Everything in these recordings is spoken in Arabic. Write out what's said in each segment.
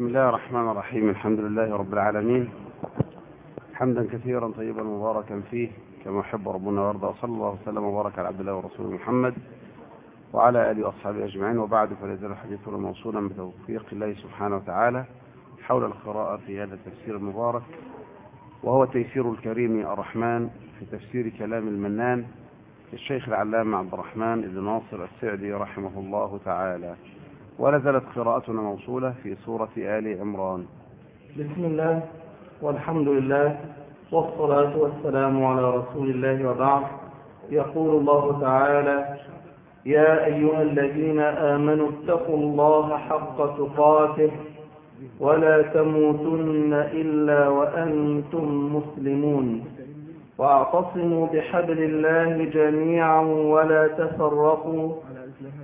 بسم الله الرحمن الرحيم. الحمد لله رب العالمين. حمدا كثيرا طيبا مباركا فيه كما يحب ربنا ويرضى. صلى الله وسلم وبارك على عبد الله ورسوله محمد وعلى آله وأصحابه أجمعين. وبعد فلا يزال حديثنا موصولا بتوفيق الله سبحانه وتعالى حول القراءة في هذا التفسير المبارك وهو تيسير الكريم الرحمن في تفسير كلام المنان للشيخ العلامة عبد الرحمن بن ناصر السعدي رحمه الله تعالى. ولا زالت قراءتنا موصولة في سورة آل عمران. بسم الله والحمد لله والصلاة والسلام على رسول الله وبعد. يقول الله تعالى يا أيها الذين آمنوا اتقوا الله حق تقاته ولا تموتن إلا وأنتم مسلمون. واعتصموا بحبل الله جميعا ولا تفرقوا.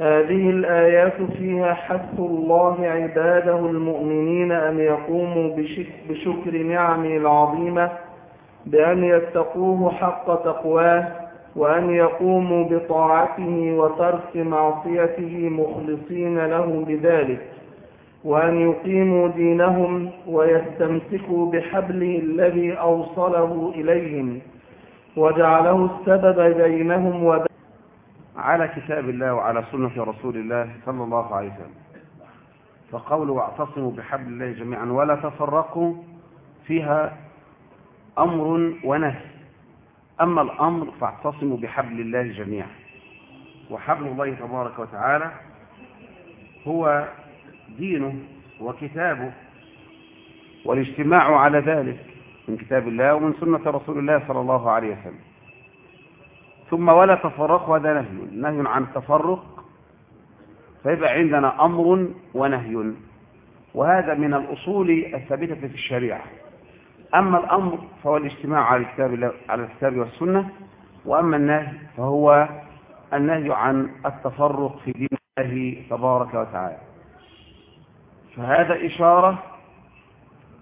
هذه الآيات فيها حث الله عباده المؤمنين أن يقوموا بشكر نعمه العظيمة بأن يتقوه حق تقواه وأن يقوموا بطاعته وترك معصيته مخلصين له بذلك وأن يقيموا دينهم ويستمسكوا بحبله الذي أوصله إليهم وجعله السبب بينهم وبين على كتاب الله وعلى سنة رسول الله صلى الله عليه وسلم. فقوله واعتصموا بحبل الله جميعا ولا تفرقوا فيها أمر ونهي. أما الأمر فاعتصموا بحبل الله جميعا. وحبل الله تبارك وتعالى هو دينه وكتابه والاجتماع على ذلك من كتاب الله ومن سنة رسول الله صلى الله عليه وسلم. ثم ولا تفرقوا هذا نهي. نهي عن التفرق فيبقى عندنا أمر ونهي. وهذا من الأصول الثابتة في الشريعة. أما الأمر فهو الاجتماع على الكتاب على الكتاب والسنة وأما النهي فهو النهي عن التفرق في دين الله تبارك وتعالى. فهذا إشارة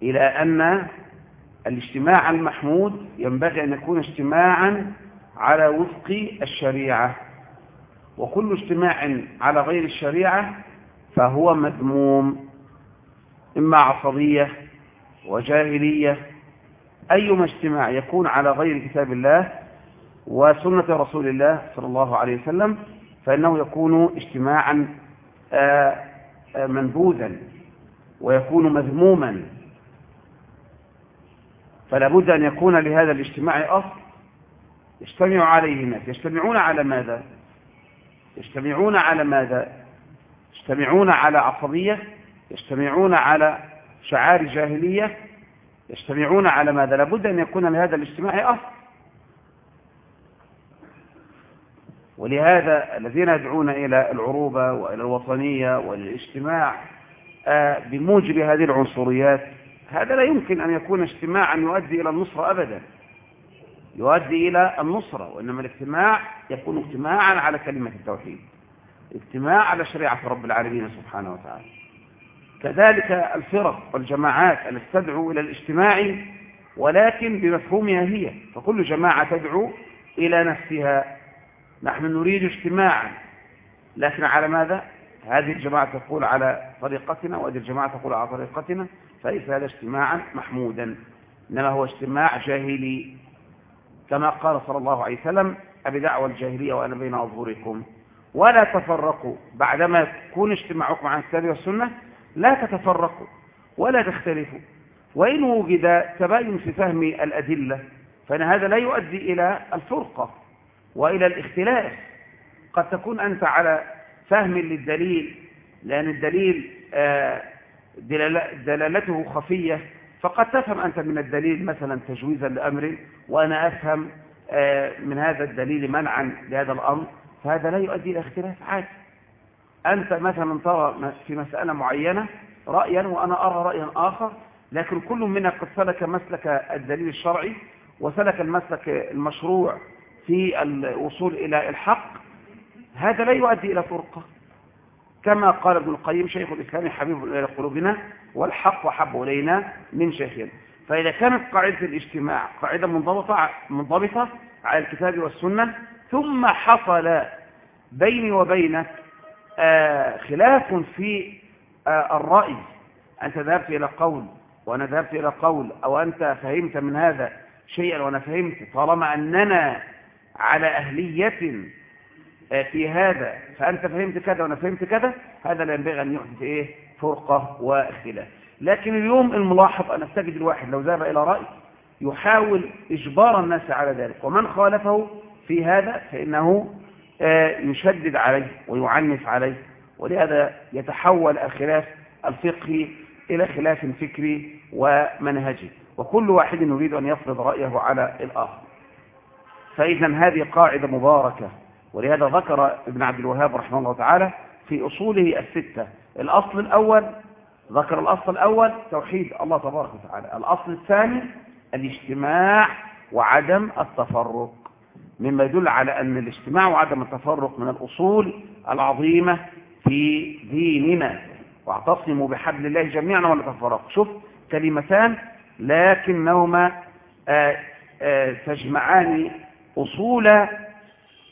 إلى أن الاجتماع المحمود ينبغي أن يكون اجتماعا على وفق الشريعة. وكل اجتماع على غير الشريعة فهو مذموم. إما عصبية وجاهلية أيما اجتماع يكون على غير كتاب الله وسنة رسول الله صلى الله عليه وسلم فإنه يكون اجتماعا منبوذا ويكون مذموما. فلا بد أن يكون لهذا الاجتماع أصل يجتمع عليه الناس يجتمعون على ماذا؟ يجتمعون على ماذا؟ يجتمعون على عصبية يجتمعون على شعار جاهلية يجتمعون على ماذا؟ لابد أن يكون لهذا الاجتماع أصل. ولهذا الذين يدعون إلى العروبة وإلى الوطنية والاجتماع بموجب هذه العنصريات هذا لا يمكن أن يكون اجتماعا يؤدي إلى النصرة أبدا. يؤدي إلى النصرة وإنما الاجتماع يكون اجتماعا على كلمة التوحيد اجتماع على شريعة رب العالمين سبحانه وتعالى. كذلك الفرق والجماعات التي تدعو إلى الاجتماع ولكن بمفهومها هي فكل جماعة تدعو إلى نفسها. نحن نريد اجتماعا لكن على ماذا؟ هذه الجماعة تقول على طريقتنا وهذه الجماعة تقول على طريقتنا فليس هذا اجتماعا محمودا. إنما هو اجتماع جاهلي. كما قال صلى الله عليه وسلم أبدعوى الجاهلية وأنا بين أظهركم. ولا تفرقوا. بعدما يكون اجتماعكم عن الكتاب والسنة لا تتفرقوا ولا تختلفوا. وإن وجد تباين في فهم الأدلة فإن هذا لا يؤدي إلى الفرقة وإلى الاختلاف. قد تكون أنت على فهم للدليل لأن الدليل دلالته خفية فقد تفهم أنت من الدليل مثلا تجويزا لأمر وأنا أفهم من هذا الدليل منعا لهذا الأمر فهذا لا يؤدي إلى اختلاف عادي أنت مثلا ترى في مسألة معينة رأيا وأنا أرى رأيا آخر لكن كل منا قد سلك مسلك الدليل الشرعي وسلك المسلك المشروع في الوصول إلى الحق هذا لا يؤدي إلى فرقة كما قال ابن القيم شيخ الإسلام حبيب إلى قلوبنا والحق وحب إلينا من شيخنا. فإذا كانت قاعدة الاجتماع قاعدة منضبطة, منضبطة على الكتاب والسنة ثم حصل بيني وبينك آه خلاف في آه الرأي. أنت ذهبت إلى قول وأنا ذهبت إلى قول أو أنت فهمت من هذا شيئا وأنا فهمت. طالما أننا على أهلية في هذا فأنت فهمت كذا وأنا فهمت كذا هذا لا ينبغي أن يحدث إيه؟ فرقة واختلاف لكن اليوم الملاحظ أن تجد الواحد لو ذهب إلى رأي يحاول إجبار الناس على ذلك. ومن خالفه في هذا فإنه يشدد عليه ويعنف عليه. ولهذا يتحول الخلاف الفقهي إلى خلاف فكري ومنهجي. وكل واحد يريد أن يفرض رأيه على الآخر. فإذا هذه قاعدة مباركة. ولهذا ذكر ابن عبد الوهاب رحمه الله تعالى في أصوله الستة الأصل الأول ذكر الأصل الأول توحيد الله تبارك وتعالى. الأصل الثاني الاجتماع وعدم التفرق. مما يدل على أن الاجتماع وعدم التفرق من الأصول العظيمة في ديننا. واعتصموا بحبل الله جميعا ولا تفرقوا شوف كلمتان لكنهما آآ آآ تجمعان أصول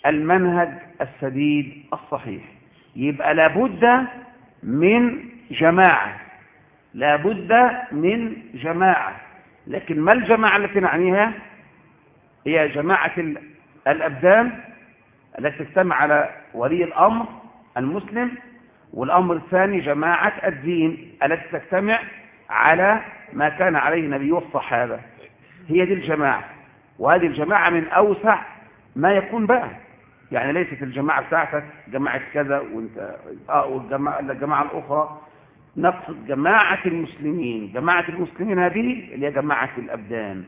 المنهج السديد الصحيح. يبقى لابد من جماعة. لابد من جماعة. لكن ما الجماعة التي نعنيها؟ هي جماعة الأبدان التي تجتمع على ولي الأمر المسلم والأمر الثاني جماعة الدين التي تجتمع على ما كان عليه النبي والصحابة. هي دي الجماعة. وهذه الجماعة من أوسع ما يكون بقى. يعني ليست الجماعة بتاعتك جماعة كذا وانت آه والجماعة الجماعة الأخرى. نقصد جماعة المسلمين جماعة المسلمين هذه اللي هي جماعة الأبدان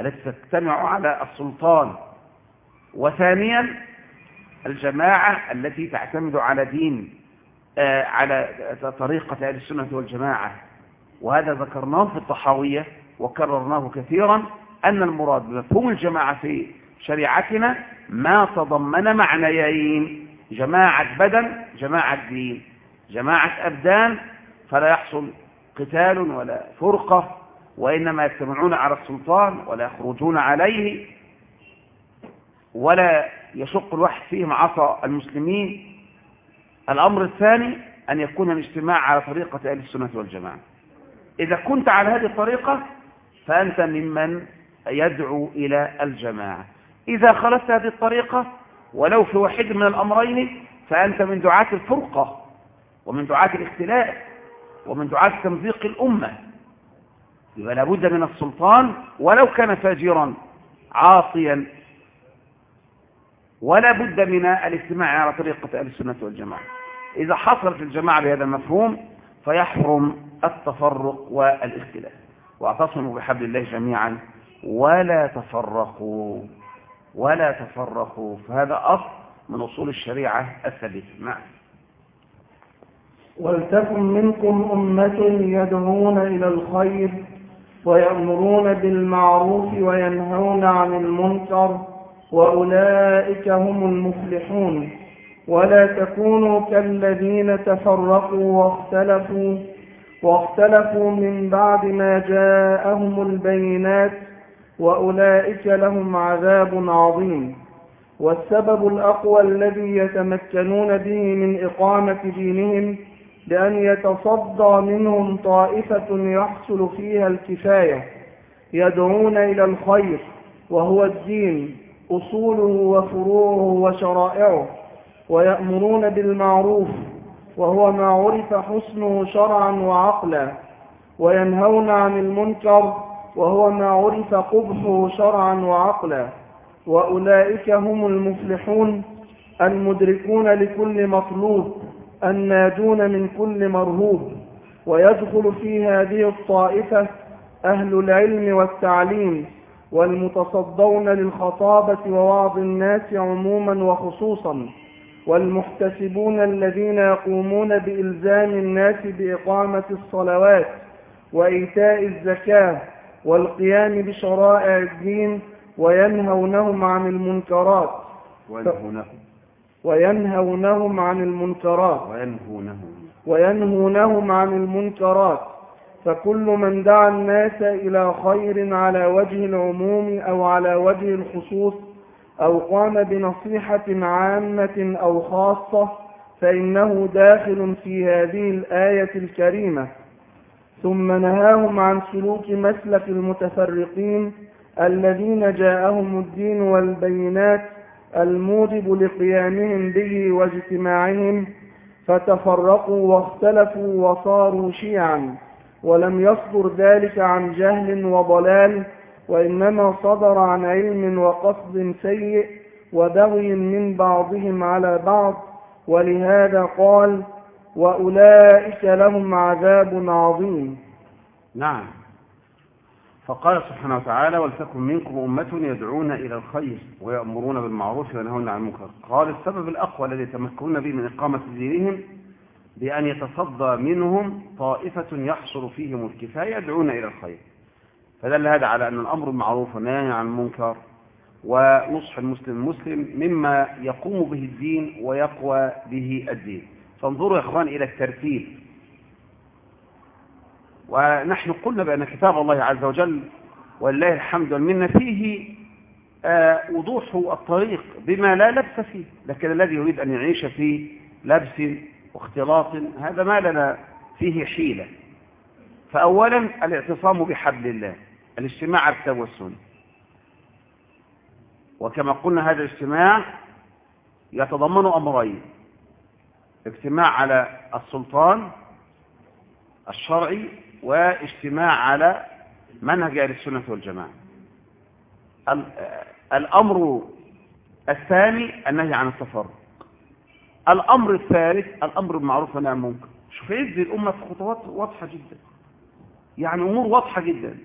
التي تجتمع على السلطان. وثانيا الجماعة التي تعتمد على دين آه على طريقة أهل السنة والجماعة. وهذا ذكرناه في الطحاوية وكررناه كثيرا أن المراد بمفهوم الجماعة في شريعتنا ما تضمن معنيين جماعة بدن جماعة دين. جماعة أبدان فلا يحصل قتال ولا فرقة وإنما يجتمعون على السلطان ولا يخرجون عليه ولا يشق الواحد فيهم عصا المسلمين. الأمر الثاني أن يكون الاجتماع على طريقة أهل السنة والجماعة. إذا كنت على هذه الطريقة فأنت ممن يدعو إلى الجماعة. إذا خلفت هذه الطريقة ولو في واحد من الأمرين فأنت من دعاة الفرقة ومن دعاة الاختلاف ومن دعاة تمزيق الأمة. يبقى لابد من السلطان ولو كان فاجرا عاصيا. ولا بد من الاجتماع على طريقة أهل السنة والجماعة. إذا حصلت الجماعة بهذا المفهوم فيحرم التفرق والاختلاف. وأعتصموا بحبل الله جميعا ولا تفرقوا. ولا تفرقوا فهذا أصل من أصول الشريعة الثابتة. نعم. ولتكن منكم أمة يدعون إلى الخير ويأمرون بالمعروف وينهون عن المنكر وأولئك هم المفلحون. ولا تكونوا كالذين تفرقوا واختلفوا واختلفوا من بعد ما جاءهم البينات وأولئك لهم عذاب عظيم. والسبب الأقوى الذي يتمكنون به من إقامة دينهم بأن يتصدى منهم طائفة يحصل فيها الكفاية يدعون إلى الخير وهو الدين أصوله وفروعه وشرائعه ويأمرون بالمعروف وهو ما عرف حسنه شرعا وعقلا وينهون عن المنكر وهو ما عرف قبحه شرعا وعقلا. وأولئك هم المفلحون المدركون لكل مطلوب الناجون من كل مرهوب. ويدخل في هذه الطائفة أهل العلم والتعليم والمتصدون للخطابة ووعظ الناس عموما وخصوصا. والمحتسبون الذين يقومون بإلزام الناس بإقامة الصلوات وإيتاء الزكاة والقيام بشرائع الدين وينهونهم عن المنكرات. وينهونهم. وينهونهم عن المنكرات. وينهونهم. وينهونهم عن المنكرات. فكل من دعا الناس إلى خير على وجه العموم أو على وجه الخصوص أو قام بنصيحة عامة أو خاصة فإنه داخل في هذه الآية الكريمة. ثم نهاهم عن سلوك مسلك المتفرقين الذين جاءهم الدين والبينات الموجب لقيامهم به واجتماعهم فتفرقوا واختلفوا وصاروا شيعا ولم يصدر ذلك عن جهل وضلال وإنما صدر عن علم وقصد سيء وبغي من بعضهم على بعض ولهذا قال وأولئك لهم عذاب عظيم. نعم. فقال سبحانه وتعالى ولتكن منكم أمة يدعون إلى الخير ويأمرون بالمعروف وينهون عن المنكر. قال السبب الأقوى الذي يتمكنون به من إقامة دينهم بأن يتصدى منهم طائفة يحصل فيهم الكفاية يدعون إلى الخير. فدل هذا على أن الأمر المعروف والنهي عن المنكر ونصح المسلم المسلم مما يقوم به الدين ويقوى به الدين. فانظروا يا إخوان إلى الترتيب. ونحن قلنا بأن كتاب الله عز وجل ولله الحمد والمنة فيه آه وضوح الطريق بما لا لبس فيه. لكن الذي يريد أن يعيش في لبس واختلاط هذا ما لنا فيه حيلة. فأولا الاعتصام بحبل الله الاجتماع والسنة وكما قلنا هذا الاجتماع يتضمن أمرين اجتماع على السلطان الشرعي واجتماع على منهج أهل السنة والجماعة. الأمر الثاني النهي عن التفرق. الأمر الثالث الأمر بالمعروف والنهي عن المنكر. شوف يجزي الأمة في خطوات واضحة جدا. يعني أمور واضحة جدا.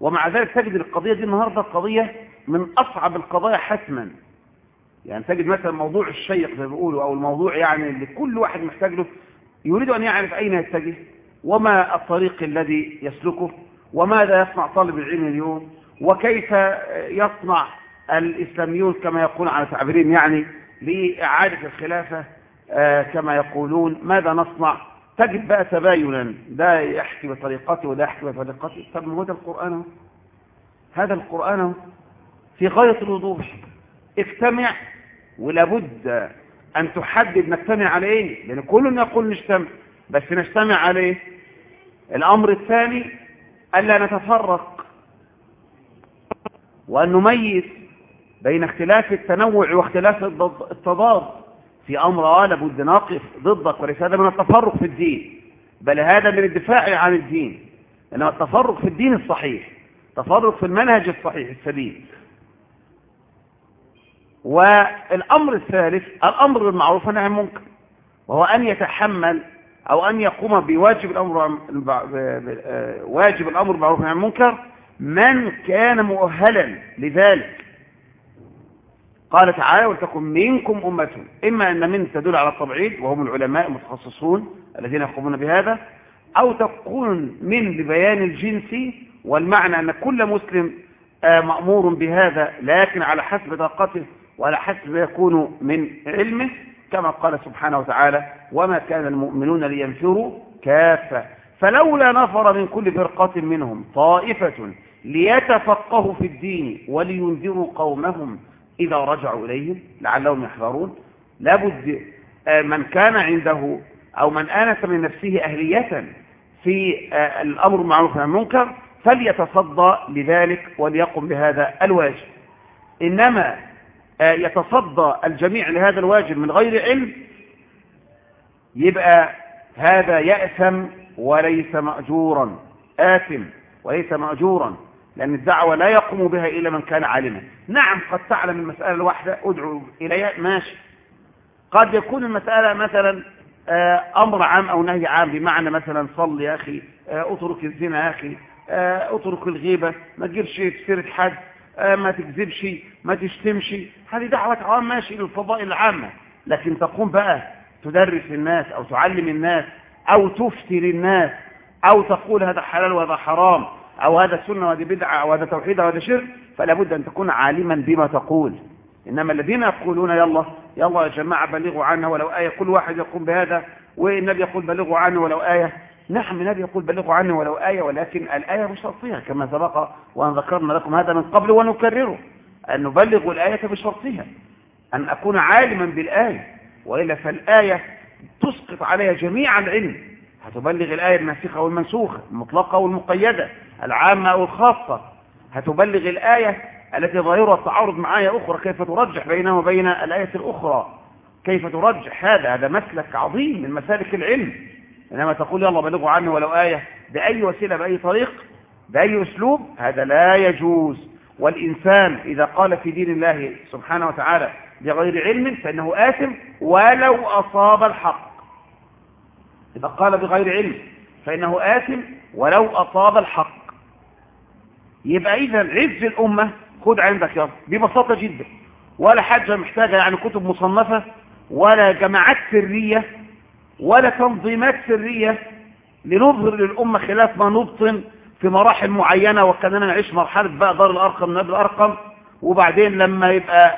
ومع ذلك تجد القضية دي النهاردة قضية من أصعب القضايا حتما. يعني تجد مثلا موضوع الشيق زي ما بيقولوا أو الموضوع يعني اللي كل واحد محتاج له يريد أن يعرف أين يتجه وما الطريق الذي يسلكه وماذا يصنع طالب العلم اليوم وكيف يصنع الإسلاميون كما يقول على تعبيرهم يعني لإعادة الخلافة كما يقولون. ماذا نصنع؟ تجد بقى تباينا. ده يحكي بطريقته وده يحكي بطريقته. طب ما هذا القرآن هذا القرآن في غاية الوضوح. اجتمع ولابد أن تحدد نجتمع على إيه لأن كل يقول نجتمع بس نجتمع عليه. الأمر الثاني ألا نتفرق وأن نميز بين اختلاف التنوع واختلاف التضاد. في أمر آه لابد نقف ضدك وليس هذا من التفرق في الدين بل هذا من الدفاع عن الدين. إنما التفرق في الدين الصحيح تفرق في المنهج الصحيح السبيل والأمر الثالث الأمر بالمعروف والنهي عن المنكر وهو أن يتحمل أو أن يقوم بواجب الأمر واجب الأمر بالمعروف والنهي عن المنكر من كان مؤهلا لذلك. قال تعالى ولتكن منكم أمة إما أن من تدل على التبعيد وهم العلماء المتخصصون الذين يقومون بهذا أو تكون من لبيان الجنس والمعنى أن كل مسلم مأمور بهذا لكن على حسب طاقته وعلى حسب ما يكون من علمه كما قال سبحانه وتعالى وما كان المؤمنون لينفروا كافة. فلولا نفر من كل فرقة منهم طائفة ليتفقهوا في الدين ولينذروا قومهم إذا رجعوا إليهم لعلهم يحذرون. لابد من كان عنده أو من آنس من نفسه أهلية في الأمر بالمعروف والنهي عن المنكر فليتصدى لذلك وليقم بهذا الواجب. إنما يتصدى الجميع لهذا الواجب من غير علم يبقى هذا يأثم وليس مأجورا آثم وليس مأجورا لأن الدعوة لا يقوم بها إلا من كان عالما. نعم قد تعلم المسألة الواحدة أدعو إليها ماشي. قد يكون المسألة مثلا أمر عام أو نهي عام بمعنى مثلا صل يا أخي أترك الزنا يا أخي أترك الغيبة ما تجيبش في سيرة حد. ما تكذبش ما تشتمش. هذه دعوة عام ماشي للفضائل العامة. لكن تقوم بقى تدرس الناس أو تعلم الناس أو تفتي للناس أو تقول هذا حلال وهذا حرام أو هذا سنة وهذه بدعة أو هذا توحيد أو هذا شرك فلا بد أن تكون عالما بما تقول. إنما الذين يقولون يلا يلا يا جماعة بلغوا عنه ولو آية كل واحد يقوم بهذا والنبي يقول بلغوا عنه ولو آية. نعم النبي يقول بلغوا عنه ولو آية ولكن الآية بشرطها كما سبق وأن ذكرنا لكم هذا من قبل ونكرره أن نبلغ الآية بشرطها أن أكون عالما بالآية وإلا فالآية تسقط عليها جميع العلم. هتبلغ الآية الناسخة والمنسوخة المطلقة والمقيدة العامة أو الخاصة هتبلغ الآية التي ظاهرها التعارض مع آية أخرى كيف ترجح بينها وبين الآية الأخرى؟ كيف ترجح؟ هذا هذا مسلك عظيم من مسالك العلم. إنما تقول يلا بلغوا عنه ولو آية بأي وسيلة بأي طريق بأي أسلوب هذا لا يجوز. والإنسان إذا قال في دين الله سبحانه وتعالى بغير علم فإنه آثم ولو أصاب الحق. إذا قال بغير علم فإنه آثم ولو أصاب الحق. يبقى إذا عز الأمة خد عندك يا ببساطة جدا. ولا حاجة محتاجة يعني كتب مصنفة ولا جماعات سرية ولا تنظيمات سرية لنظهر للأمة خلاف ما نبطن في مراحل معينة وكاننا نعيش مرحلة بقى دار الأرقم نبل الأرقم. وبعدين لما يبقى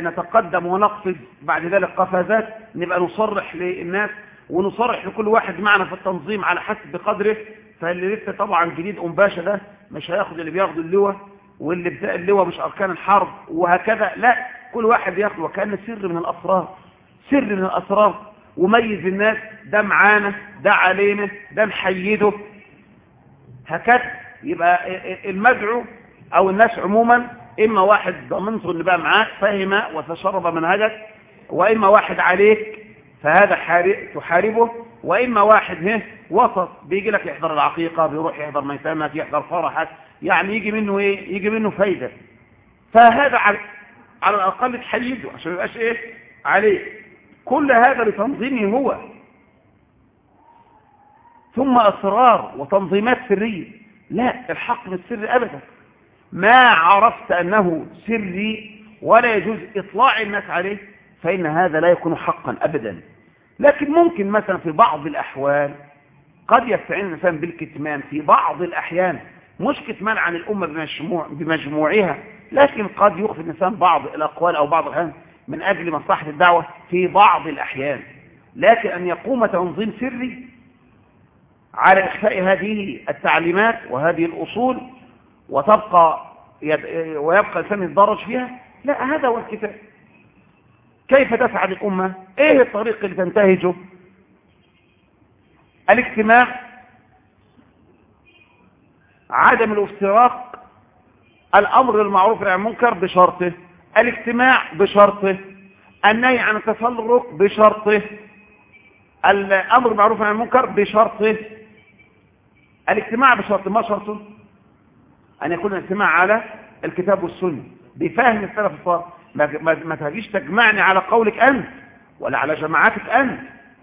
نتقدم ونقصد بعد ذلك قفازات نبقى نصرح للناس ونصرح لكل واحد معنا في التنظيم على حسب بقدره فاللي لسه طبعا جديد أم باشا ده مش هياخد اللي بياخد اللواء واللي بتاع اللواء مش أركان الحرب وهكذا. لا كل واحد بياخد وكأن سر من الأسرار سر من الأسرار. وميز الناس ده معانا ده علينا ده نحيده. هكذا يبقى المدعو أو الناس عموما إما واحد ضمنته اللي بقى معاك فهم وتشرب منهجك وإما واحد عليك فهذا تحاربه وإما واحد هه وسط بيجي لك يحضر العقيقة بيروح يحضر ميتمك يحضر فرحك يعني يجي منه إيه؟ يجي منه فايدة. فهذا على, على الأقل تحيده عشان ما يبقاش إيه؟ عليه كل هذا لتنظيمه هو. ثم أسرار وتنظيمات سرية. لا الحق مش سري أبدا. ما عرفت أنه سري ولا يجوز إطلاع الناس عليه فإن هذا لا يكون حقا أبدا. لكن ممكن مثلا في بعض الأحوال قد يستعين الإنسان بالكتمان في بعض الأحيان. مش كتمان عن الأمة بمجموع بمجموعها لكن قد يخفي الإنسان بعض الأقوال أو بعض الأحيان. من أجل مصلحة الدعوة في بعض الأحيان. لكن أن يقوم تنظيم سري على إخفاء هذه التعليمات وهذه الأصول وتبقى يد... ويبقى الإنسان يتدرج فيها لا هذا هو الكتاب كيف تسعد الأمة؟ إيه الطريق اللي تنتهجه؟ الاجتماع عدم الافتراق الأمر المعروف عن المنكر بشرطه. الاجتماع بشرطه النهي عن التفرق بشرطه الأمر المعروف عن المنكر بشرطه. الاجتماع بشرطه ما شرطه؟ أن يكون الاجتماع على الكتاب والسنة بفهم السلف الصالح ما, تجيش تجمعني على قولك أنت ولا على جماعاتك أنت.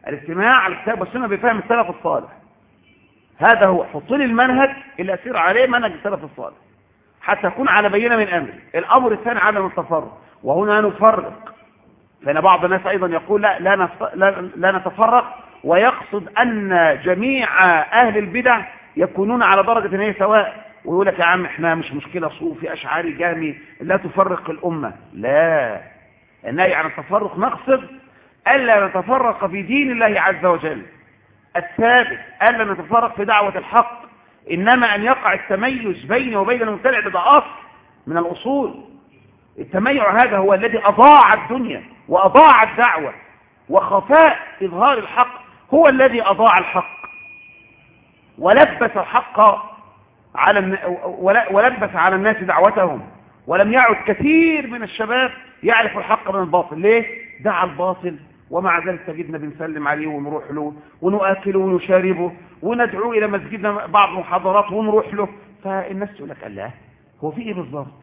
الاجتماع على الكتاب والسنة بفهم السلف الصالح. هذا هو حط لي المنهج اللي أسير عليه منهج السلف الصالح. حتى أكون على بينة من أمري الأمر الثاني عدم التفرق. وهنا نفرق. فإن بعض الناس أيضا يقول لا لا. لا, نتفرق. ويقصد أن جميع أهل البدع يكونون على درجة هي سواء. ويقول لك يا عم إحنا مش مشكلة صوفي أشعاري جامي لا تفرق الأمة. لا. النهي عن التفرق نقصد ألا نتفرق في دين الله عز وجل. الثابت ألا نتفرق في دعوة الحق. إنما أن يقع التميز بيني وبين المبتدع ده أصل من الأصول. التميع هذا هو الذي أضاع الدنيا وأضاع الدعوة وخفاء إظهار الحق هو الذي أضاع الحق. ولبس الحق على ولبس على الناس دعوتهم. ولم يعد كثير من الشباب يعرف الحق من الباطل. ليه؟ دعا الباطل. ومع ذلك تجدنا بنسلم عليه ونروح له ونؤكله ونشاربه وندعوه إلى مسجدنا بعض المحاضرات ونروح له. فالناس تقول لك الله هو في إيه بالظبط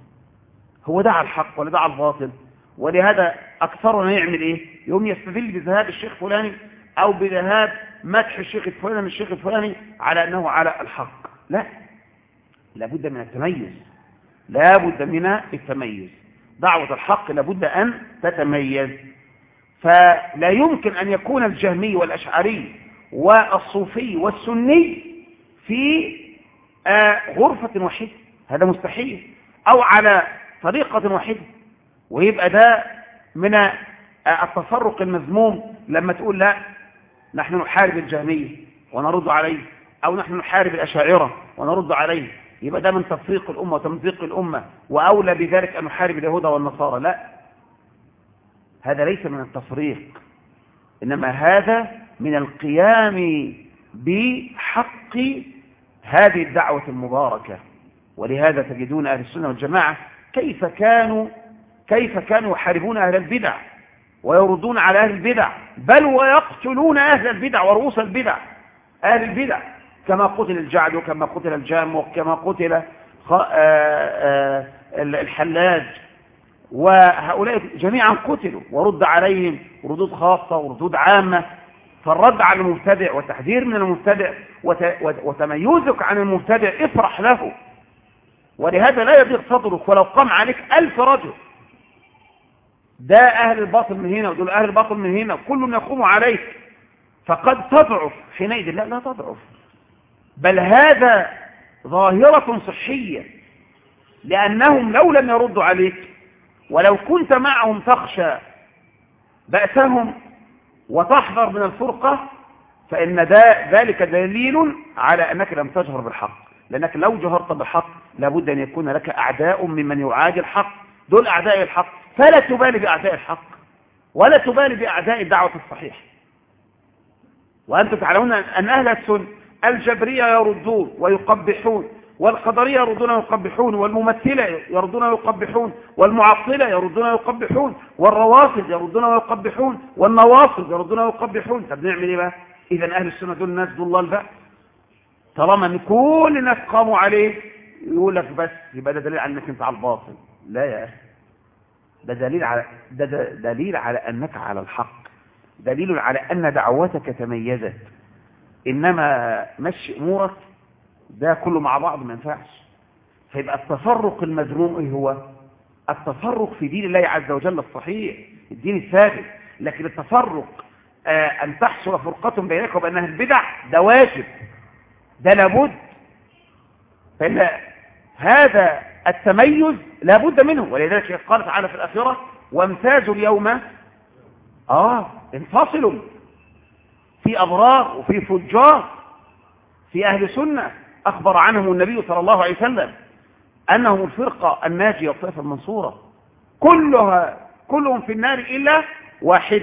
هو دعا الحق ولا دعا الباطل؟ ولهذا أكثرنا يعمل إيه؟ يوم يستدل بذهاب الشيخ فلاني أو بذهاب مدح الشيخ الفلاني الشيخ الفلاني على أنه على الحق. لا لابد من التميز. لابد من التميز. دعوة الحق لابد أن تتميز. فلا يمكن أن يكون الجهمي والأشعري والصوفي والسني في آه غرفة واحدة. هذا مستحيل. أو على طريقة واحدة. ويبقى ده من آه التفرق المذموم لما تقول لا نحن نحارب الجهمية ونرد عليه أو نحن نحارب الأشاعرة ونرد عليه. يبقى ده من تفريق الأمة وتمزيق الأمة وأولى بذلك أن نحارب اليهود والنصارى. لا. هذا ليس من التفريق إنما هذا من القيام بحق هذه الدعوة المباركة. ولهذا تجدون أهل السنة والجماعة كيف كانوا كيف كانوا يحاربون أهل البدع ويردون على أهل البدع بل ويقتلون أهل البدع ورؤوس البدع أهل البدع. كما قتل الجعد وكما قتل الجام وكما قتل الحلاج. وهؤلاء جميعا قتلوا ورد عليهم ردود خاصة وردود عامة فالرد على المبتدع والتحذير من المبتدع وتميزك عن المبتدع افرح له. ولهذا لا يضيق صدرك ولو قام عليك ألف رجل. ده أهل الباطل من هنا ودول أهل الباطل من هنا كل يقوم عليك. فقد تضعف حينئذ لا لا تضعف. بل هذا ظاهرة صحية لأنهم لو لم يردوا عليك ولو كنت معهم تخشى بأسهم وتحذر من الفرقة فإن ذلك دليل على أنك لم تجهر بالحق. لأنك لو جهرت بالحق لابد أن يكون لك أعداء ممن يعادي الحق. دول أعداء الحق. فلا تبالي بأعداء الحق. ولا تبالي بأعداء الدعوة الصحيحة. وأنتم تعلمون أن أهل السنة الجبرية يردون ويقبحون. والقدرية يردون ويقبحون والممثلة يردون ويقبحون والمعطلة يردون ويقبحون والروافض يردون ويقبحون والنواصب يردون ويقبحون طب نعمل إيه بقى؟ اذا أهل السنة دول الناس دول الله بقى طالما إن كل الناس قاموا عليه يقول لك بس يبقى ده دليل على إنك أنت على الباطل. لا يا أخي. ده دليل على ده, ده دليل على أنك على الحق. دليل على أن دعوتك تميزت. إنما مشي أمورك ده كله مع بعض ما ينفعش. فيبقى التفرق المذموم إيه هو؟ التفرق في دين الله عز وجل الصحيح الدين الثابت. لكن التفرق آه أن تحصل فرقة بينك وبين أهل البدع ده واجب. ده لابد. فإن هذا التميز لابد منه. ولذلك قال تعالى في الأخيرة وامتازوا اليوم آه انفصلوا في أبرار وفي فجار في أهل سنة. أخبر عنهم النبي صلى الله عليه وسلم أنهم الفرقة الناجية الطائفة المنصورة. كلها كلهم في النار إلا واحد.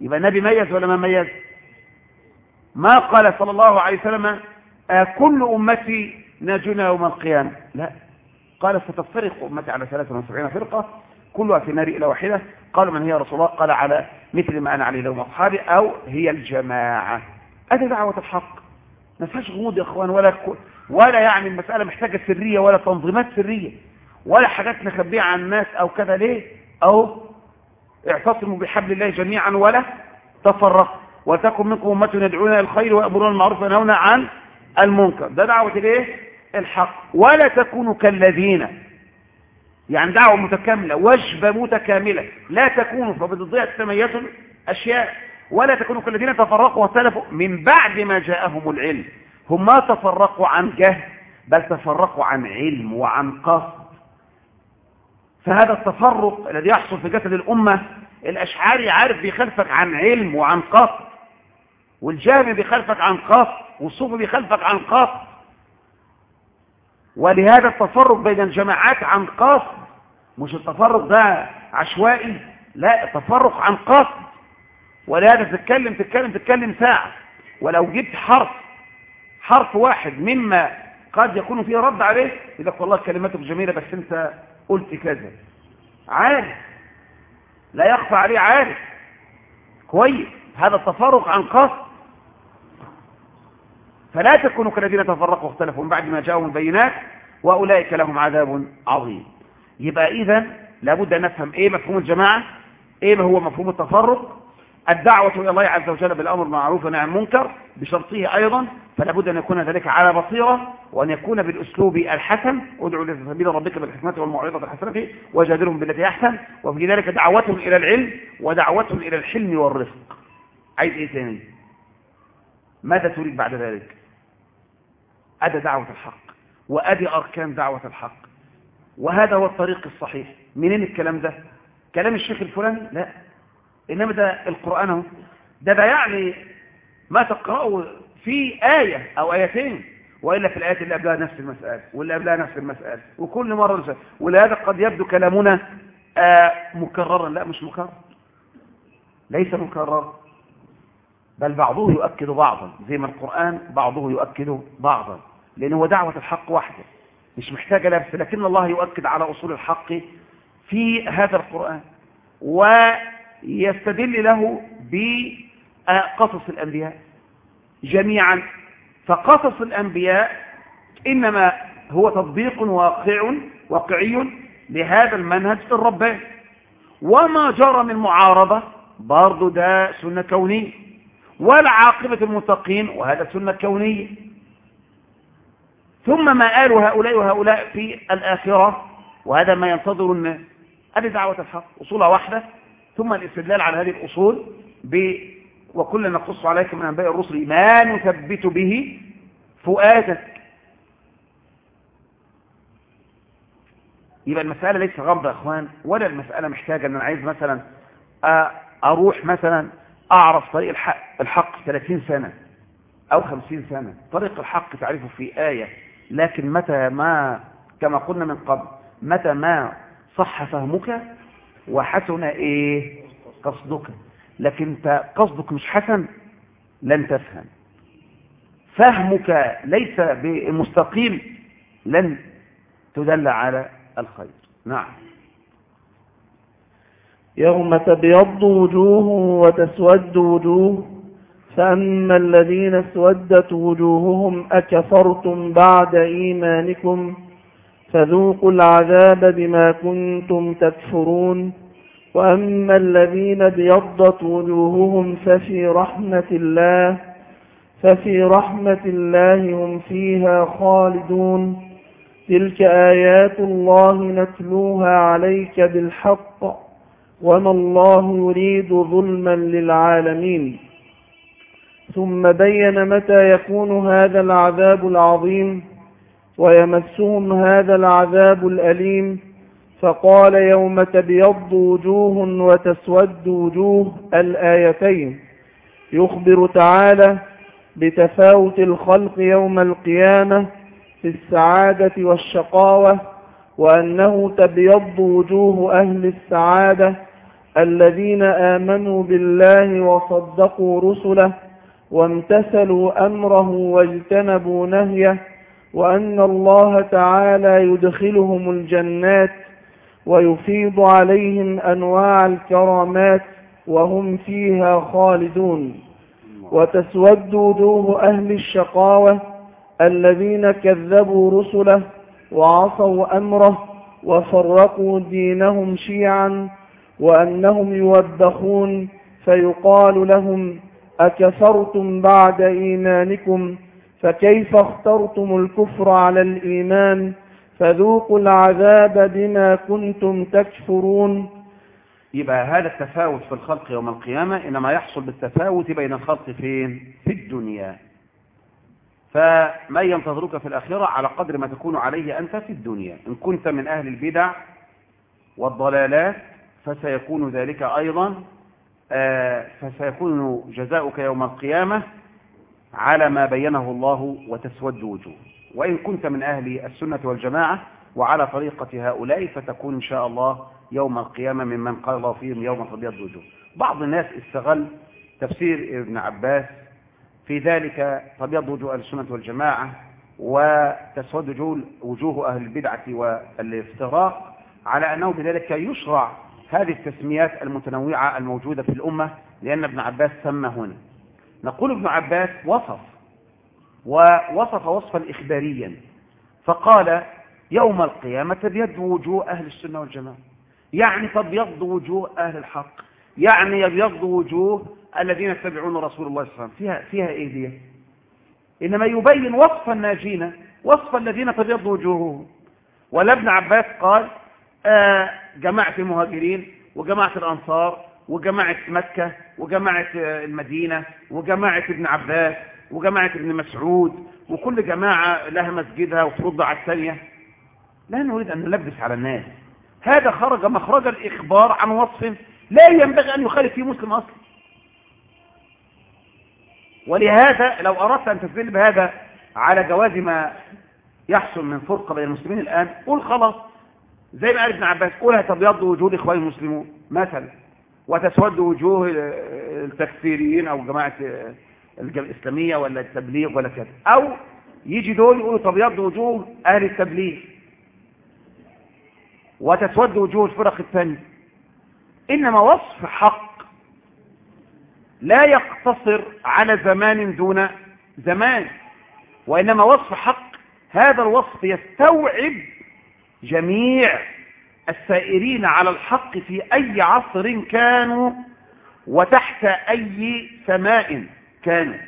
يبقى النبي ميز ولا ما ميز؟ ما قال صلى الله عليه وسلم كل أمتي ناجون يوم القيامة. لا. قال ستفترق أمتي على 73 فرقة كلها في النار إلى واحدة. قالوا من هي رسول الله؟ قال على مثل ما أنا عليه لهم أصحابي أو هي الجماعة. هذه دعوة الحق. ما فيهاش غموض يا إخوان ولا ولا يعني المسألة محتاجة سرية ولا تنظيمات سرية ولا حاجات نخبيها عن الناس أو كذا ليه؟ أو اعتصموا بحبل الله جميعا ولا تفرقوا. وتكن منكم أمة يدعون إلى الخير ويأمرون بالمعروف وينهون عن المنكر. ده دعوة الايه الحق. ولا تكونوا كالذين يعني دعوة متكاملة وجبة متكاملة. لا تكونوا فبتضيع تتميز أشياء ولا تكونوا كالذين تفرقوا واختلفوا من بعد ما جاءهم العلم هم ما تفرقوا عن جهل بل تفرقوا عن علم وعن قصد. فهذا التفرق الذي يحصل في جسد الأمة الأشعاري عارف بيخلفك عن علم وعن قصد والجامع بيخلفك عن قصد والصوفي بيخلفك عن قصد. ولهذا التفرق بين الجماعات عن قصد مش التفرق ده عشوائي لا التفرق عن قصد. ولهذا تتكلم تتكلم تتكلم ساعة. ولو جبت حرف حرف واحد مما قد يكون فيه رد عليه يقول لك والله كلماتك جميلة بس انت قلت كذا. عارف. لا يخفى عليه عارف. كويس. هذا التفرق عن قصد. فلا تكونوا كالذين تفرقوا واختلفوا من بعد ما جاءهم البينات وأولئك لهم عذاب عظيم. يبقى إذا لابد أن نفهم إيه مفهوم الجماعة إيه ما هو مفهوم التفرق الدعوة إلى الله عز وجل بالأمر معروف عن المنكر بشرطه أيضا فلا بد أن يكون ذلك على بصيرة وأن يكون بالأسلوب الحسن. ادعو لسبيل ربك بالحكمة والموعظة الحسنة وجادلهم بالتي أحسن. وفي ذلك دعوتهم إلى العلم ودعوتهم إلى الحلم والرفق. عايز إيه ثاني ماذا تريد بعد ذلك؟ أدى دعوة الحق وأدي أركان دعوة الحق. وهذا هو الطريق الصحيح. منين الكلام ده؟ كلام الشيخ الفلاني؟ لا. إنما ده القرآن أهو. ده ده يعني ما تقرأه في آية أو آيتين وإلا في الآيات اللي قبلها نفس المسألة واللي قبلها نفس المسألة وكل مرة نفس ولهذا قد يبدو كلامنا آه مكررا. لا مش مكرر. ليس مكرر. بل بعضه يؤكد بعضا. زي ما القرآن بعضه يؤكد بعضا. لأنه هو دعوة الحق وحده. مش محتاجة لبس لكن الله يؤكد على أصول الحق في هذا القرآن. ويستدل له بقصص الأنبياء. جميعا. فقصص الأنبياء إنما هو تطبيق واقع واقعي لهذا المنهج الرباني. وما جرى من معارضة برضه ده سنة كونية. والعاقبة المتقين وهذا سنة كونية. ثم ما قالوا هؤلاء وهؤلاء في الآخرة وهذا ما ينتظر الناس. هذه دعوة الحق أصولها واحدة. ثم الاستدلال على هذه الأصول ب وكل نقص عليك من أنباء الرسل ما نثبت به فؤادك. يبقى المسألة ليس غمضة يا أخوان ولا المسألة محتاجة أن أنا عايز مثلا أروح مثلا أعرف طريق الحق, الحق 30 سنة أو 50 سنة. طريق الحق تعرفه في آية لكن متى ما كما قلنا من قبل متى ما صح فهمك وحسن إيه؟ قصدك. لكن أنت قصدك مش حسن لن تفهم. فهمك ليس بمستقيم لن تدل على الخير. نعم. يوم تبيض وجوه وتسود وجوه فأما الذين اسودت وجوههم أكفرتم بعد إيمانكم؟ فذوقوا العذاب بما كنتم تكفرون. وأما الذين ابيضت وجوههم ففي رحمة الله ففي رحمة الله هم فيها خالدون. تلك آيات الله نتلوها عليك بالحق وما الله يريد ظلما للعالمين. ثم بين متى يكون هذا العذاب العظيم. ويمسهم هذا العذاب الأليم فقال يوم تبيض وجوه وتسود وجوه الآيتين يخبر تعالى بتفاوت الخلق يوم القيامة في السعادة والشقاوة وأنه تبيض وجوه أهل السعادة الذين آمنوا بالله وصدقوا رسله وامتثلوا أمره واجتنبوا نهيه وأن الله تعالى يدخلهم الجنات ويفيض عليهم أنواع الكرامات وهم فيها خالدون. وتسود وجوه أهل الشقاوة الذين كذبوا رسله وعصوا أمره وفرقوا دينهم شيعا وأنهم يوبخون فيقال لهم أكفرتم بعد إيمانكم فكيف اخترتم الكفر على الإيمان فذوقوا العذاب بما كنتم تكفرون؟ يبقى هذا التفاوت في الخلق يوم القيامة إنما يحصل بالتفاوت بين الخلق فين؟ في الدنيا. فما ينتظرك في الآخرة على قدر ما تكون عليه أنت في الدنيا. إن كنت من أهل البدع والضلالات فسيكون ذلك أيضا آه فسيكون جزاؤك يوم القيامة على ما بينه الله وتسود وجوه. وإن كنت من أهل السنة والجماعة وعلى طريقة هؤلاء فتكون إن شاء الله يوم القيامة ممن قال الله فيهم يوم تبيض وجوه. بعض الناس استغل تفسير ابن عباس في ذلك تبيض وجوه أهل السنة والجماعة وتسود وجوه أهل البدعة والافتراء على أنه بذلك يشرع هذه التسميات المتنوعة الموجودة في الأمة لأن ابن عباس سمى هنا. نقول ابن عباس وصف ووصف وصفا إخباريا فقال يوم القيامة تبيض وجوه أهل السنة والجماعة. يعني تبيض وجوه أهل الحق. يعني يبيض وجوه الذين يتبعون رسول الله صلى الله عليه وسلم. فيها, فيها إيه دي إنما يبين وصف الناجين وصف الذين تبيض وجوههم. ولا ابن عباس قال آه جماعة المهاجرين وجماعة الأنصار وجماعة مكة وجماعة المدينة وجماعة ابن عباس وجماعة ابن مسعود وكل جماعة لها مسجدها وترد على الثانية لا نريد أن نلبس على الناس. هذا خرج مخرج الإخبار عن وصف لا ينبغي أن يخالف فيه مسلم أصلا. ولهذا لو أردت أن تستدل بهذا على جواز ما يحصل من فرقة بين المسلمين الآن قل خلاص. زي ما قال ابن عباس قولها تبيض وجوه إخوان المسلمون مثلا. وتسود وجوه التكفيريين أو جماعة الإسلامية ولا التبليغ ولا كذا. أو يجي دول يقولوا تبيض وجوه أهل التبليغ. وتسود وجوه الفرق الثانية. إنما وصف حق لا يقتصر على زمان دون زمان وإنما وصف حق هذا الوصف يستوعب جميع السائرين على الحق في أي عصر كانوا وتحت أي سماء كانوا.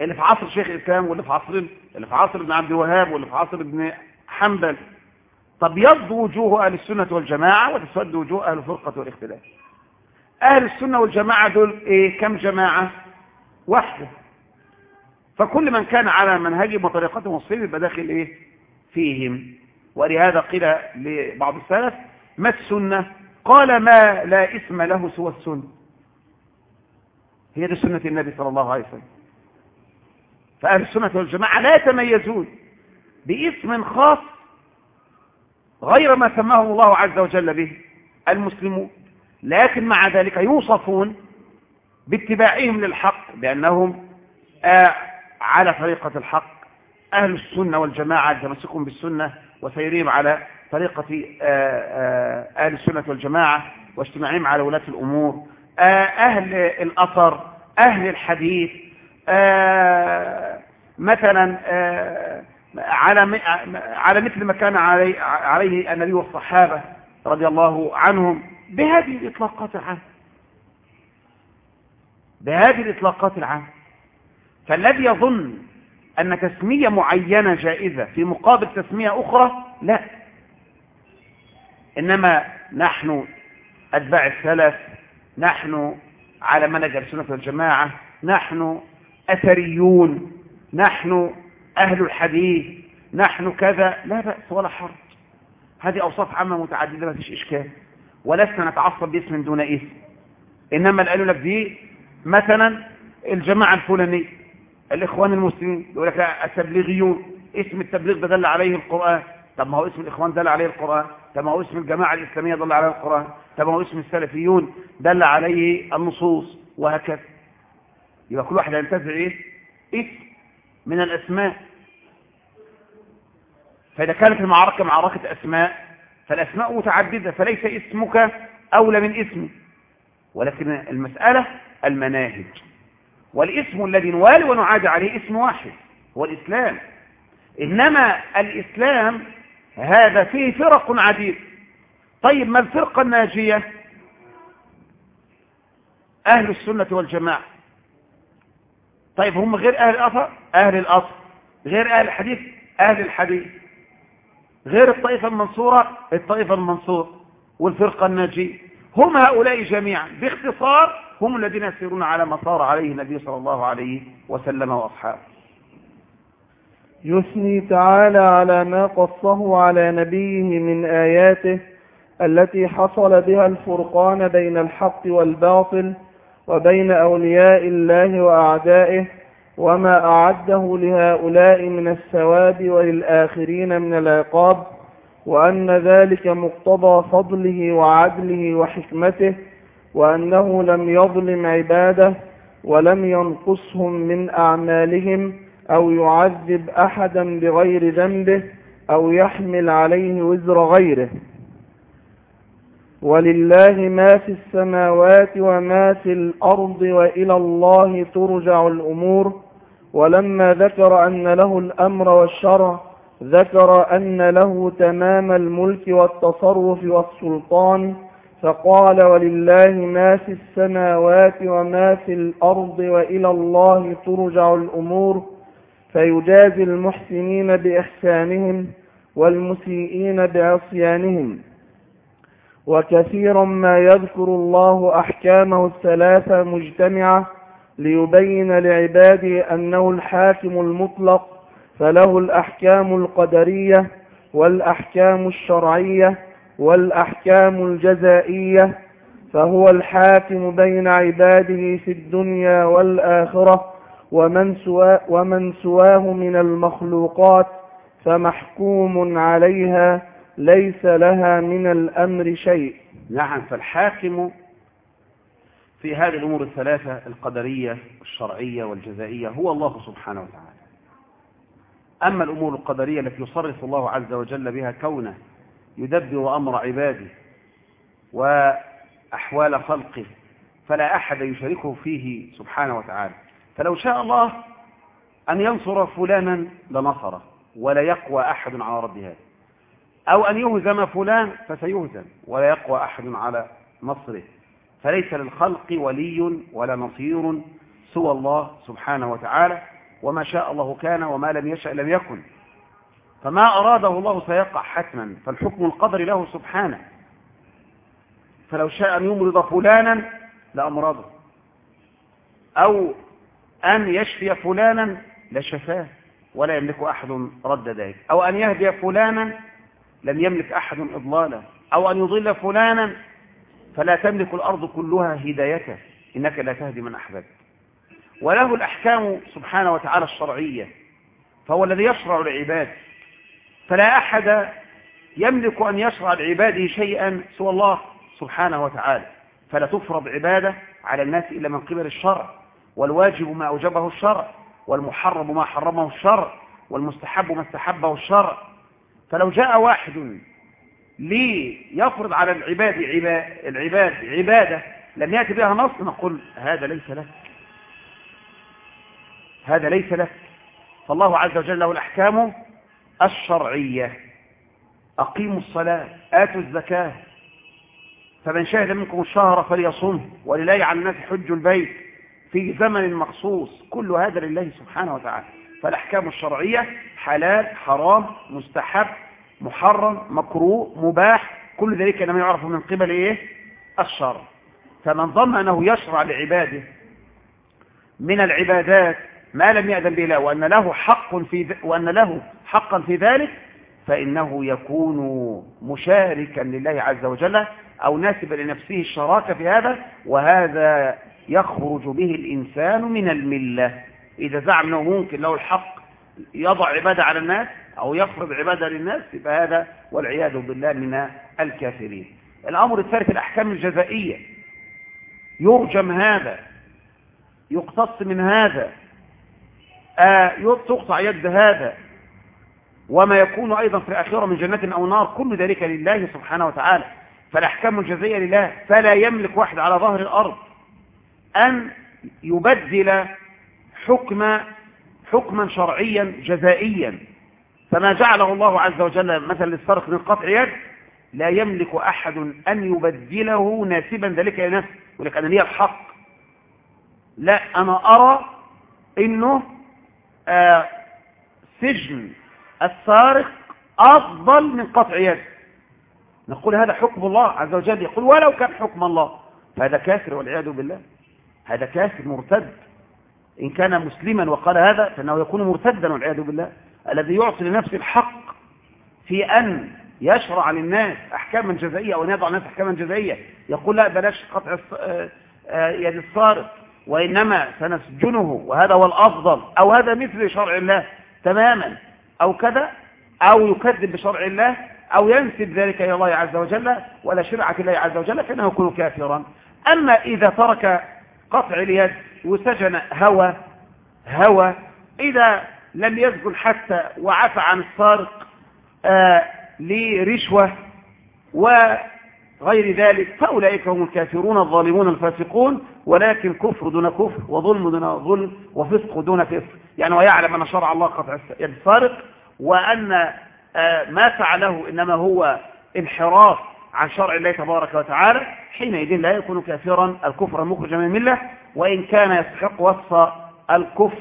اللي في عصر شيخ الإسلام واللي في عصر اللي في عصر ابن عبد الوهاب واللي في عصر ابن حنبل. تبيض وجوه أهل السنة والجماعة وتسود وجوه أهل الفرقة والاختلاف. أهل السنة والجماعة دول إيه؟ كم جماعة؟ واحدة. فكل من كان على منهجهم وطريقتهم الصيب يبقى داخل إيه؟ فيهم. ولهذا قيل لبعض السلف ما السنة؟ قال ما لا اسم له سوى السنة. هي دي سنة النبي صلى الله عليه وسلم. فأهل السنة والجماعة لا يتميزون باسم خاص غير ما سماه الله عز وجل به. المسلمون لكن مع ذلك يوصفون باتباعهم للحق بأنهم آه على طريقة الحق. أهل السنة والجماعة تمسكهم بالسنة وسيرهم على طريقة آه آه أهل السنة والجماعة واجتماعهم على ولاة الأمور. أهل الأثر أهل الحديث مثلا على على مثل ما كان عليه, عليه النبي والصحابة رضي الله عنهم بهذه الإطلاقات العامة بهذه الإطلاقات العامة فالذي يظن أن تسمية معينة جائزة في مقابل تسمية أخرى؟ لا. إنما نحن أتباع السلف نحن على منهج السنة والجماعة نحن أثريون نحن أهل الحديث نحن كذا. لا بأس ولا حرج. هذه أوصاف عامة متعددة ما فيش إشكال. ولسنا نتعصب باسم دون اسم إنما اللي قالوا لك دي مثلا الجماعة الفلانية الإخوان المسلمين يقول لك التبليغيون اسم التبليغ ده دل عليه القرآن. طب ما هو اسم الإخوان دل عليه القرآن. طب ما هو اسم الجماعة الإسلامية دل عليه القرآن. طب ما هو اسم السلفيون دل عليه النصوص وهكذا. يبقى كل واحد ينتزع إيه؟ اسم من الأسماء. فإذا كانت المعركة معركة أسماء فالأسماء متعددة فليس اسمك أولى من اسمي. ولكن المسألة المناهج. والاسم الذي نوالي ونعادي عليه اسم واحد هو الإسلام. إنما الإسلام هذا فيه فرق عديدة طيب ما الفرقة الناجية؟ أهل السنة والجماعة. طيب هم غير أهل الأثر؟ أهل الأصل. غير أهل الحديث؟ أهل الحديث. غير الطائفة المنصورة؟ الطائفة المنصورة والفرقة الناجية. هم هؤلاء جميعا باختصار هم الذين يسيرون على ما صار عليه النبي صلى الله عليه وسلم وأصحابه. يثني تعالى على ما قصه على نبيه من آياته التي حصل بها الفرقان بين الحق والباطل وبين أولياء الله وأعدائه وما أعده لهؤلاء من الثواب وللآخرين من العقاب وأن ذلك مقتضى فضله وعدله وحكمته وأنه لم يظلم عباده ولم ينقصهم من أعمالهم أو يعذب أحدا بغير ذنبه أو يحمل عليه وزر غيره. ولله ما في السماوات وما في الأرض وإلى الله ترجع الأمور. ولما ذكر أن له الأمر والشرع ذكر أن له تمام الملك والتصرف والسلطان فقال ولله ما في السماوات وما في الأرض وإلى الله ترجع الأمور. فيجازي المحسنين بإحسانهم والمسيئين بعصيانهم. وكثيرا ما يذكر الله أحكامه الثلاثة مجتمعة ليبين لعباده أنه الحاكم المطلق فله الأحكام القدرية والأحكام الشرعية والأحكام الجزائية فهو الحاكم بين عباده في الدنيا والآخرة ومن, سوا ومن سواه من المخلوقات فمحكوم عليها ليس لها من الأمر شيء. نعم فالحاكم في هذه الأمور الثلاثة القدرية والشرعية والجزائية هو الله سبحانه وتعالى. أما الأمور القدرية التي يصرف الله عز وجل بها كونه يدبر أمر عباده وأحوال خلقه فلا أحد يشاركه فيه سبحانه وتعالى. فلو شاء الله أن ينصر فلانا لنصره ولا يقوى أحد على رد هذا. أو أن يهزم فلان فسيهزم ولا يقوى أحد على نصره. فليس للخلق ولي ولا نصير سوى الله سبحانه وتعالى. وما شاء الله كان وما لم يشأ لم يكن. فما أراده الله سيقع حتما فالحكم القدري له سبحانه. فلو شاء أن يمرض فلانا لأمرضه أو أن يشفي فلانا لشفاه ولا يملك أحد رد ذلك. أو أن يهدي فلانا لم يملك أحد إضلاله. أو أن يضل فلانا فلا تملك الأرض كلها هدايته. إنك لا تهدي من أحببت. وله الأحكام سبحانه وتعالى الشرعية فهو الذي يشرع العباد فلا أحد يملك أن يشرع لعباده شيئا سوى الله سبحانه وتعالى. فلا تفرض عبادة على الناس إلا من قبل الشرع. والواجب ما أوجبه الشرع والمحرم ما حرمه الشرع والمستحب ما استحبه الشرع. فلو جاء واحد ليفرض على العباد العباد عبادة لم يأتي بها نص نقول هذا ليس لك هذا ليس لك فالله عز وجل له الأحكام الشرعية. أقيموا الصلاة آتوا الزكاة. فمن شهد منكم الشهر فليصم ولله على الناس حج البيت في زمن مخصوص. كل هذا لله سبحانه وتعالى. فالأحكام الشرعية حلال حرام مستحب محرم مكروه مباح. كل ذلك لم يعرف من قبل إيه؟ الشرع. فمن ظن أنه يشرع لعباده من العبادات ما لم يأذن به الله وأن له حق في وأن له حقا في ذلك فإنه يكون مشاركا لله عز وجل أو ناسبا لنفسه الشراكة في هذا وهذا يخرج به الإنسان من الملة. إذا زعم أنه ممكن له الحق يضع عبادة على الناس أو يفرض عبادة للناس فهذا والعياذ بالله من الكافرين. الأمر الثالث الأحكام الجزائية. يرجم هذا يقتص من هذا. تقطع يد هذا. وما يكون أيضا في الآخرة من جنة أو نار كل ذلك لله سبحانه وتعالى. فالأحكام الجزائية لله فلا يملك واحد على ظهر الأرض أن يبدل حكم حكما شرعيا جزائيا. فما جعله الله عز وجل مثلا للسرق من قطع يد لا يملك أحد أن يبدله ناسبا ذلك لنفسه ولك أنا لي الحق. لا أنا أرى إنه سجن السارق أفضل من قطع يد. نقول هذا حكم الله عز وجل. يقول ولو كان حكم الله. فهذا كافر والعياذ بالله. هذا كافر مرتد. إن كان مسلما وقال هذا فإنه يكون مرتدا والعياذ بالله. الذي يعطي لنفسه الحق في أن يشرع للناس أحكاما جزائية أو أن يضع الناس أحكاما جزائية. يقول لا بلاش قطع يد السارق. وإنما سنسجنه وهذا هو الأفضل أو هذا مثل شرع الله تماما أو كذا أو يكذب بشرع الله أو ينسب ذلك إلى الله عز وجل ولا شرعة الله عز وجل فإنه يكون كافرا. أما إذا ترك قطع اليد وسجن هوى هوى إذا لم يسجن حتى وعفى عن السارق آه لرشوة وغير ذلك فأولئك هم الكافرون الظالمون الفاسقون ولكن كفر دون كفر وظلم دون ظلم وفسق دون فسق. يعني ويعلم أن شرع الله قطع يد السارق وأن آه ما فعله إنما هو انحراف عن شرع الله تبارك وتعالى حينئذ لا يكون كافرا الكفر المخرج من الملة وإن كان يستحق وصف الكفر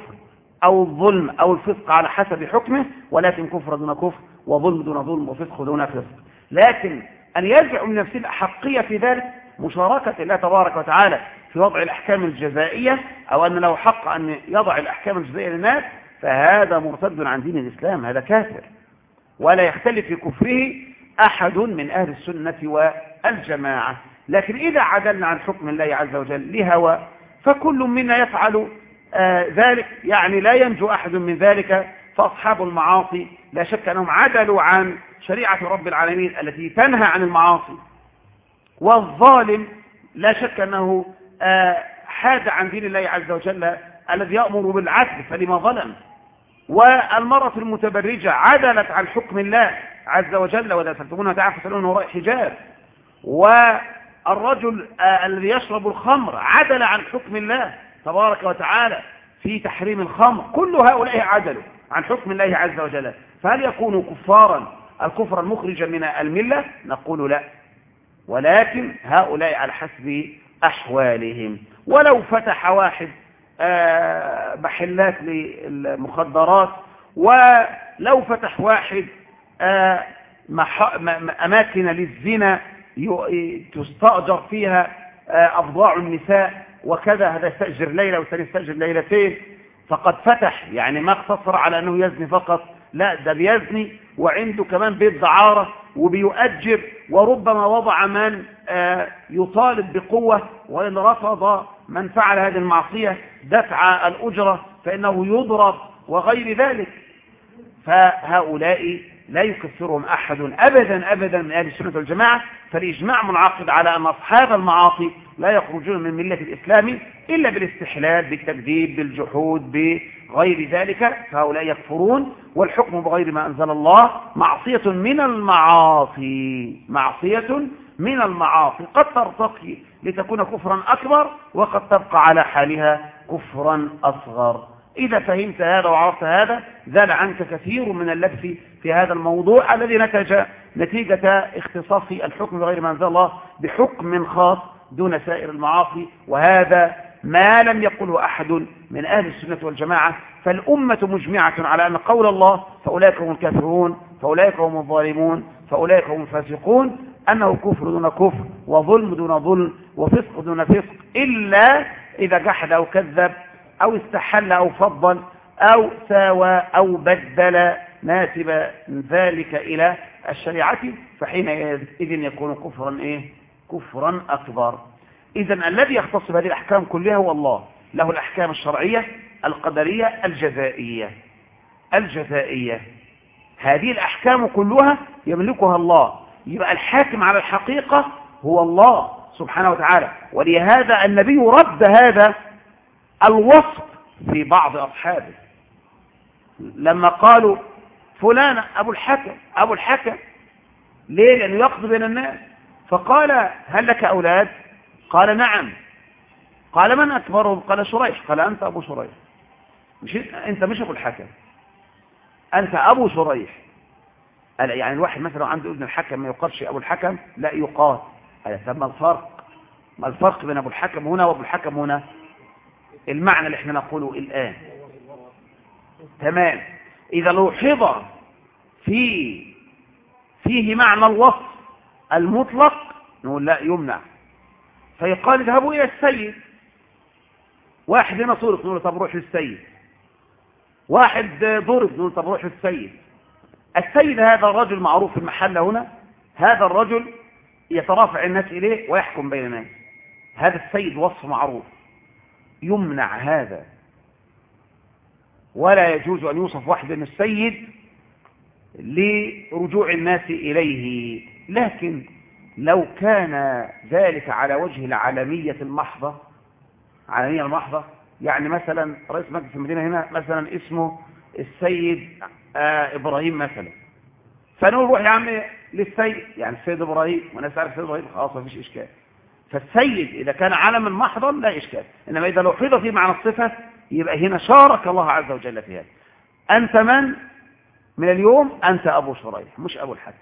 أو الظلم أو الفسق على حسب حكمه ولكن كفر دون كفر وظلم دون ظلم وفسق دون فسق. لكن أن يرجع من نفسه الأحقية في ذلك مشاركة الله تبارك وتعالى في وضع الأحكام الجزائية أو أن له حق أن يضع الأحكام الجزائية للناس فهذا مرتد عن دين الإسلام هذا كافر. ولا يختلف في كفره أحد من أهل السنة والجماعة. لكن إذا عدلنا عن حكم الله عز وجل لهوى فكل منا يفعل آه ذلك. يعني لا ينجو أحد من ذلك فأصحاب المعاصي لا شك أنهم عدلوا عن شريعة رب العالمين التي تنهى عن المعاصي. والظالم لا شك أنه آه حاد عن دين الله عز وجل الذي يأمر بالعدل فلما ظلم. والمرأة المتبرجة عدلت عن حكم الله عز وجل وإذا سألتمونها تعالى فسألون وراء حجاب. والرجل آه الذي يشرب الخمر عدل عن حكم الله تبارك وتعالى في تحريم الخمر. كل هؤلاء عدلوا عن حكم الله عز وجل. فهل يكونوا كفارا الكفر المخرج من الملة نقول لا. ولكن هؤلاء على حسب أحوالهم. ولو فتح واحد محلات للمخدرات ولو فتح واحد أماكن للزنا تستأجر فيها أفضاع النساء وكذا هذا يستأجر ليلة والثاني يستأجر ليلتين فقد فتح يعني ما اقتصر على أنه يزني فقط لا ده بيزني. وعنده كمان بيت دعارة وبيؤجر وربما وضع من يطالب بقوة وإن رفض من فعل هذه المعصية دفع الأجرة فإنه يضرب وغير ذلك. فهؤلاء لا يكفرهم أحد أبدا أبدا من أهل السنة والجماعة. فالإجماع منعقد على أن أصحاب المعاصي لا يخرجون من ملة الإسلام إلا بالاستحلال بالتكذيب بالجحود بغير ذلك فهؤلاء يكفرون والحكم بغير ما أنزل الله معصية من المعاصي معصية من المعاصي. قد ترتقي لتكون كفرا أكبر وقد تبقى على حالها كفرا أصغر. إذا فهمت هذا وعرفت هذا زال عنك كثير من اللبس في هذا الموضوع الذي نتج نتيجة اختصاص الحكم بغير ما أنزل الله بحكم خاص دون سائر المعاصي وهذا ما لم يقله أحد من أهل السنة والجماعة فالأمة مجمعة على أن قول الله فأولئك هم الكافرون فأولئك هم الظالمون فأولئك هم الفاسقون أنه كفر دون كفر وظلم دون ظلم وفسق دون فسق إلا إذا جحد أو كذب أو استحل أو فضل أو ساوى أو بدل ناسب ذلك إلى الشريعة فحينئذ يكون كفرا إيه؟ كفرا أكبر إذا الذي يختص بهذه الأحكام كلها هو الله له الأحكام الشرعية القدرية الجزائية. الجزائية. هذه الأحكام كلها يملكها الله. يبقى الحاكم على الحقيقة هو الله سبحانه وتعالى. ولهذا النبي رد هذا الوصف في بعض أصحابه. لما قالوا فلان أبو الحكم أبو الحكم ليه؟ لأنه يقضي بين الناس. فقال هل لك أولاد؟ قال نعم. قال من أكبرهم قال شريح قال أنت أبو شريح مش أنت مش أبو الحكم. أنت أبو شريح يعني الواحد مثلا عنده ابن الحكم ما يقالش أبو الحكم لا يقال. هذا ما الفرق. ما الفرق بين أبو الحكم هنا وأبو الحكم هنا؟ المعنى اللي إحنا نقوله الآن. تمام. إذا لوحظ في فيه معنى الوصف المطلق نقول لا يمنع. فيقال اذهبوا إلى السيد. واحد هنا صورة نقول طب روح للسيد. واحد ضرب نقول طب روح للسيد. السيد هذا الرجل معروف في المحل هنا هذا الرجل يترافع الناس إليه ويحكم بين الناس. هذا السيد وصف معروف. يمنع هذا. ولا يجوز أن يوصف واحد من السيد لرجوع الناس إليه. لكن لو كان ذلك على وجه العالمية المحضة عالمية المحضة. يعني مثلا رئيس مجلس المدينة هنا مثلا اسمه السيد آه إبراهيم مثلا. فنقول روح يا عم للسيد. يعني السيد إبراهيم وناس عارف السيد إبراهيم خلاص ما فيش إشكال. فالسيد إذا كان علما محضا لا إشكال. إنما إذا لوحظ في معنى الصفة يبقى هنا شارك الله عز وجل في هذا. أنت من؟ من اليوم أنت أبو شريح مش أبو الحسن.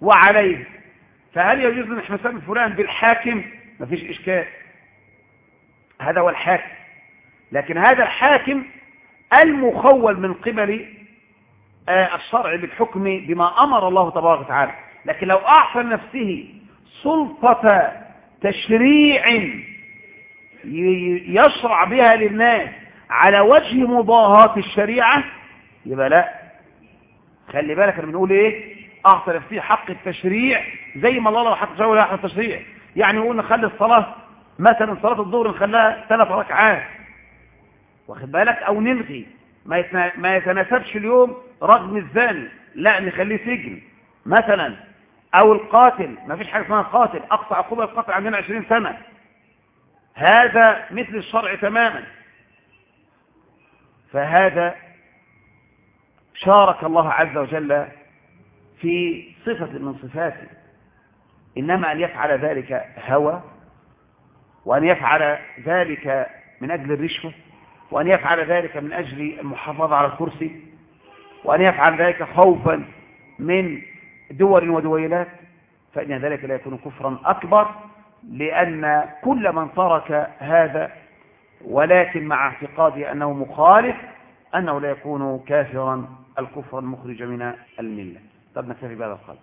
وعليه. فهل يجوز أن إحنا نسمي فلان بالحاكم؟ ما فيش إشكال. هذا هو الحاكم. لكن هذا الحاكم المخول من قبل الشرع بالحكم بما أمر الله تبارك وتعالى. لكن لو أعطى نفسه سلطة تشريع يشرع بها للناس على وجه مضاهاة الشريعة يبقى لا. خلي بالك أنا بنقول إيه؟ اعترف فيه حق التشريع زي ما الله لو حق التشريع. يعني نقول نخلي الصلاة مثلا صلاة الظهر نخليها ثلاث ركعات. واخد بالك؟ أو نلغي. ما يتناسبش اليوم رغم الزاني لا نخليه سجن. مثلا أو القاتل. ما فيش حاجة اسمها قاتل. أقصى عقوبة القتل عندنا 20 سنة. هذا مثل الشرع تماما. فهذا شارك الله عز وجل في صفة من صفاته. إنما أن يفعل ذلك هوى وأن يفعل ذلك من أجل الرشوة وأن يفعل ذلك من أجل المحافظة على الكرسي وأن يفعل ذلك خوفا من دول ودويلات فإن ذلك لا يكون كفرا أكبر لأن كل من ترك هذا ولكن مع اعتقاده أنه مخالف أنه لا يكون كافرا الكفر المخرج من الملة. طب نكتفي بهذا القدر.